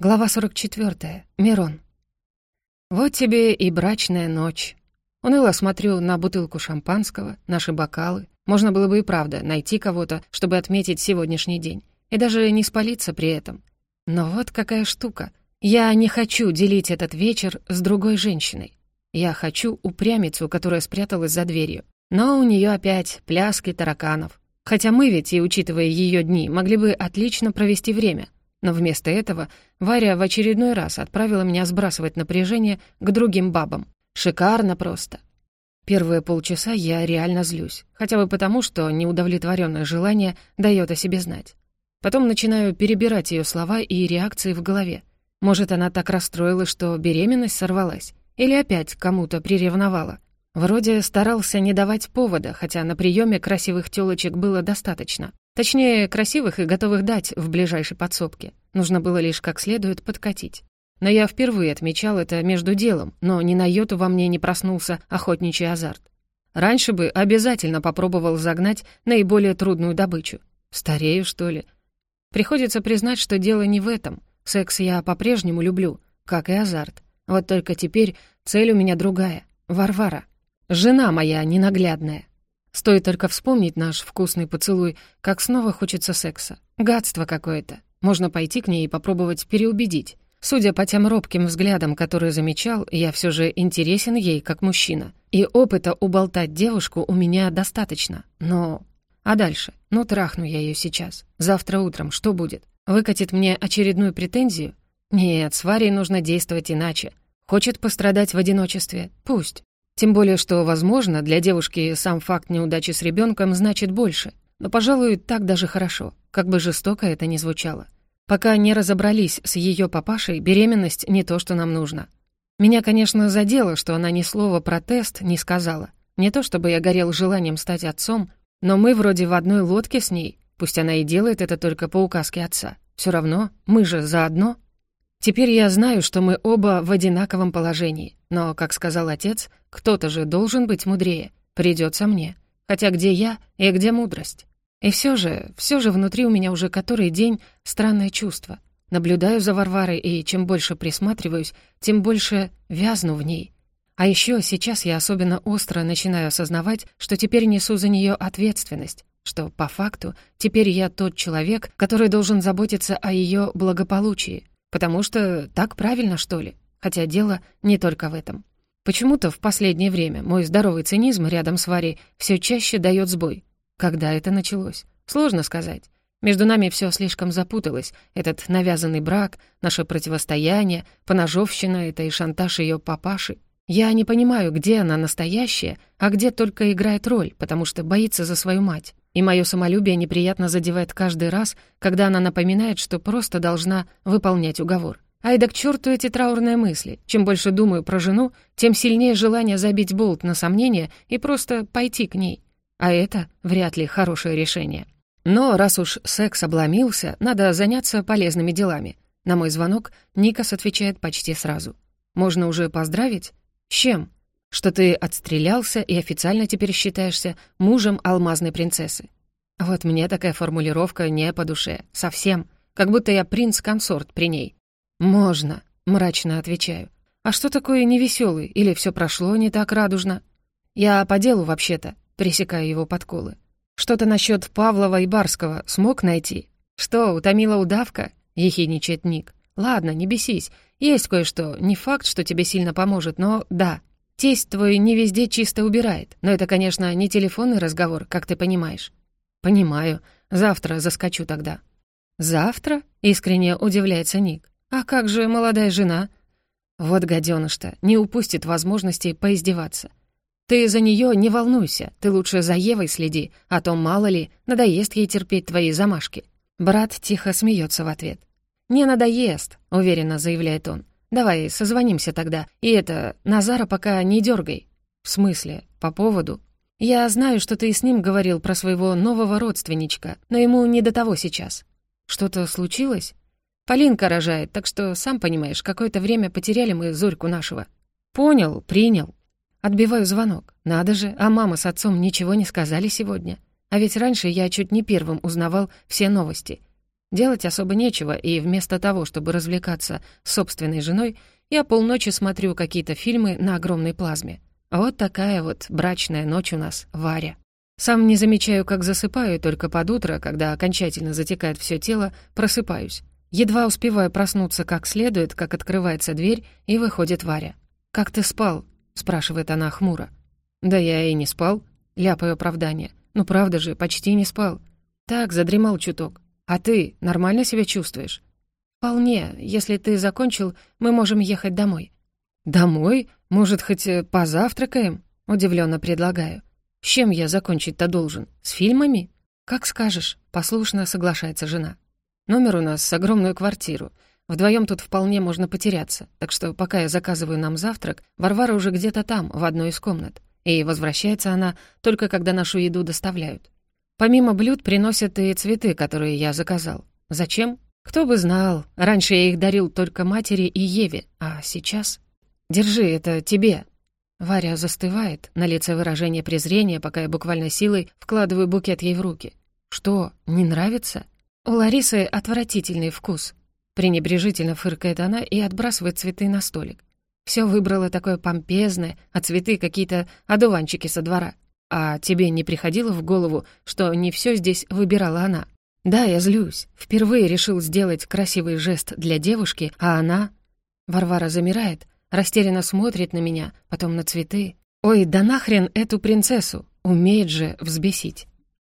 Глава 44. Мирон. Вот тебе и брачная ночь. Уныло смотрю на бутылку шампанского, наши бокалы. Можно было бы и правда найти кого-то, чтобы отметить сегодняшний день. И даже не спалиться при этом. Но вот какая штука. Я не хочу делить этот вечер с другой женщиной. Я хочу упрямицу, которая спряталась за дверью. Но у нее опять пляски тараканов. Хотя мы ведь, и учитывая ее дни, могли бы отлично провести время. Но вместо этого Варя в очередной раз отправила меня сбрасывать напряжение к другим бабам. Шикарно просто. Первые полчаса я реально злюсь, хотя бы потому, что неудовлетворенное желание дает о себе знать. Потом начинаю перебирать ее слова и реакции в голове. Может, она так расстроилась, что беременность сорвалась? Или опять кому-то приревновала? Вроде старался не давать повода, хотя на приеме красивых тёлочек было достаточно. Точнее, красивых и готовых дать в ближайшей подсобке. Нужно было лишь как следует подкатить. Но я впервые отмечал это между делом, но ни на йоту во мне не проснулся охотничий азарт. Раньше бы обязательно попробовал загнать наиболее трудную добычу. Старею, что ли? Приходится признать, что дело не в этом. Секс я по-прежнему люблю, как и азарт. Вот только теперь цель у меня другая — Варвара. Жена моя ненаглядная. Стоит только вспомнить наш вкусный поцелуй, как снова хочется секса. Гадство какое-то. Можно пойти к ней и попробовать переубедить. Судя по тем робким взглядам, которые замечал, я все же интересен ей как мужчина. И опыта уболтать девушку у меня достаточно. Но... А дальше? Ну, трахну я ее сейчас. Завтра утром что будет? Выкатит мне очередную претензию? Нет, с Варей нужно действовать иначе. Хочет пострадать в одиночестве? Пусть. Тем более, что, возможно, для девушки сам факт неудачи с ребенком значит больше. Но, пожалуй, так даже хорошо, как бы жестоко это ни звучало. Пока не разобрались с ее папашей, беременность не то, что нам нужно. Меня, конечно, задело, что она ни слова про тест не сказала. Не то чтобы я горел желанием стать отцом, но мы вроде в одной лодке с ней. Пусть она и делает это только по указке отца. Все равно, мы же заодно. Теперь я знаю, что мы оба в одинаковом положении. Но, как сказал отец, кто-то же должен быть мудрее. Придется мне. Хотя где я и где мудрость? И все же, все же внутри у меня уже который день странное чувство. Наблюдаю за Варварой, и чем больше присматриваюсь, тем больше вязну в ней. А еще сейчас я особенно остро начинаю осознавать, что теперь несу за нее ответственность, что, по факту, теперь я тот человек, который должен заботиться о ее благополучии. Потому что так правильно, что ли? Хотя дело не только в этом. Почему-то в последнее время мой здоровый цинизм рядом с Варей все чаще дает сбой. Когда это началось? Сложно сказать. Между нами все слишком запуталось. Этот навязанный брак, наше противостояние, поножовщина — это и шантаж ее папаши. Я не понимаю, где она настоящая, а где только играет роль, потому что боится за свою мать. И мое самолюбие неприятно задевает каждый раз, когда она напоминает, что просто должна выполнять уговор. Айда к черту эти траурные мысли. Чем больше думаю про жену, тем сильнее желание забить болт на сомнение и просто пойти к ней. А это вряд ли хорошее решение. Но раз уж секс обломился, надо заняться полезными делами. На мой звонок Никас отвечает почти сразу. «Можно уже поздравить? С чем? Что ты отстрелялся и официально теперь считаешься мужем алмазной принцессы. Вот мне такая формулировка не по душе. Совсем. Как будто я принц-консорт при ней. «Можно», — мрачно отвечаю. «А что такое невеселый? Или все прошло не так радужно?» «Я по делу вообще-то пресекая его подколы. «Что-то насчет Павлова и Барского смог найти?» «Что, утомила удавка?» — ехидничает Ник. «Ладно, не бесись. Есть кое-что. Не факт, что тебе сильно поможет, но да. Тесть твой не везде чисто убирает. Но это, конечно, не телефонный разговор, как ты понимаешь». «Понимаю. Завтра заскочу тогда». «Завтра?» — искренне удивляется Ник. «А как же молодая жена?» Вот гаденыш-то не упустит возможности поиздеваться. Ты за нее не волнуйся, ты лучше за Евой следи, а то, мало ли, надоест ей терпеть твои замашки». Брат тихо смеется в ответ. «Не надоест», — уверенно заявляет он. «Давай созвонимся тогда, и это, Назара пока не дергай». «В смысле? По поводу?» «Я знаю, что ты с ним говорил про своего нового родственничка, но ему не до того сейчас». «Что-то случилось?» «Полинка рожает, так что, сам понимаешь, какое-то время потеряли мы Зорьку нашего». «Понял, принял», Отбиваю звонок. Надо же, а мама с отцом ничего не сказали сегодня. А ведь раньше я чуть не первым узнавал все новости. Делать особо нечего, и вместо того, чтобы развлекаться с собственной женой, я полночи смотрю какие-то фильмы на огромной плазме. Вот такая вот брачная ночь у нас, Варя. Сам не замечаю, как засыпаю, только под утро, когда окончательно затекает все тело, просыпаюсь. Едва успеваю проснуться как следует, как открывается дверь, и выходит Варя. «Как ты спал?» — спрашивает она хмуро. «Да я и не спал», — ляпаю оправдание. «Ну правда же, почти не спал. Так, задремал чуток. А ты нормально себя чувствуешь?» «Вполне. Если ты закончил, мы можем ехать домой». «Домой? Может, хоть э, позавтракаем?» — удивленно предлагаю. «С чем я закончить-то должен? С фильмами?» «Как скажешь», — послушно соглашается жена. «Номер у нас с огромную квартиру. Вдвоем тут вполне можно потеряться, так что пока я заказываю нам завтрак, Варвара уже где-то там, в одной из комнат. И возвращается она только когда нашу еду доставляют. Помимо блюд приносят и цветы, которые я заказал. Зачем? Кто бы знал. Раньше я их дарил только матери и Еве, а сейчас... Держи, это тебе. Варя застывает, на лице выражение презрения, пока я буквально силой вкладываю букет ей в руки. Что, не нравится? У Ларисы отвратительный вкус. Пренебрежительно фыркает она и отбрасывает цветы на столик. Все выбрала такое помпезное, а цветы какие-то одуванчики со двора. А тебе не приходило в голову, что не все здесь выбирала она? Да, я злюсь. Впервые решил сделать красивый жест для девушки, а она... Варвара замирает, растерянно смотрит на меня, потом на цветы. Ой, да нахрен эту принцессу! Умеет же взбесить.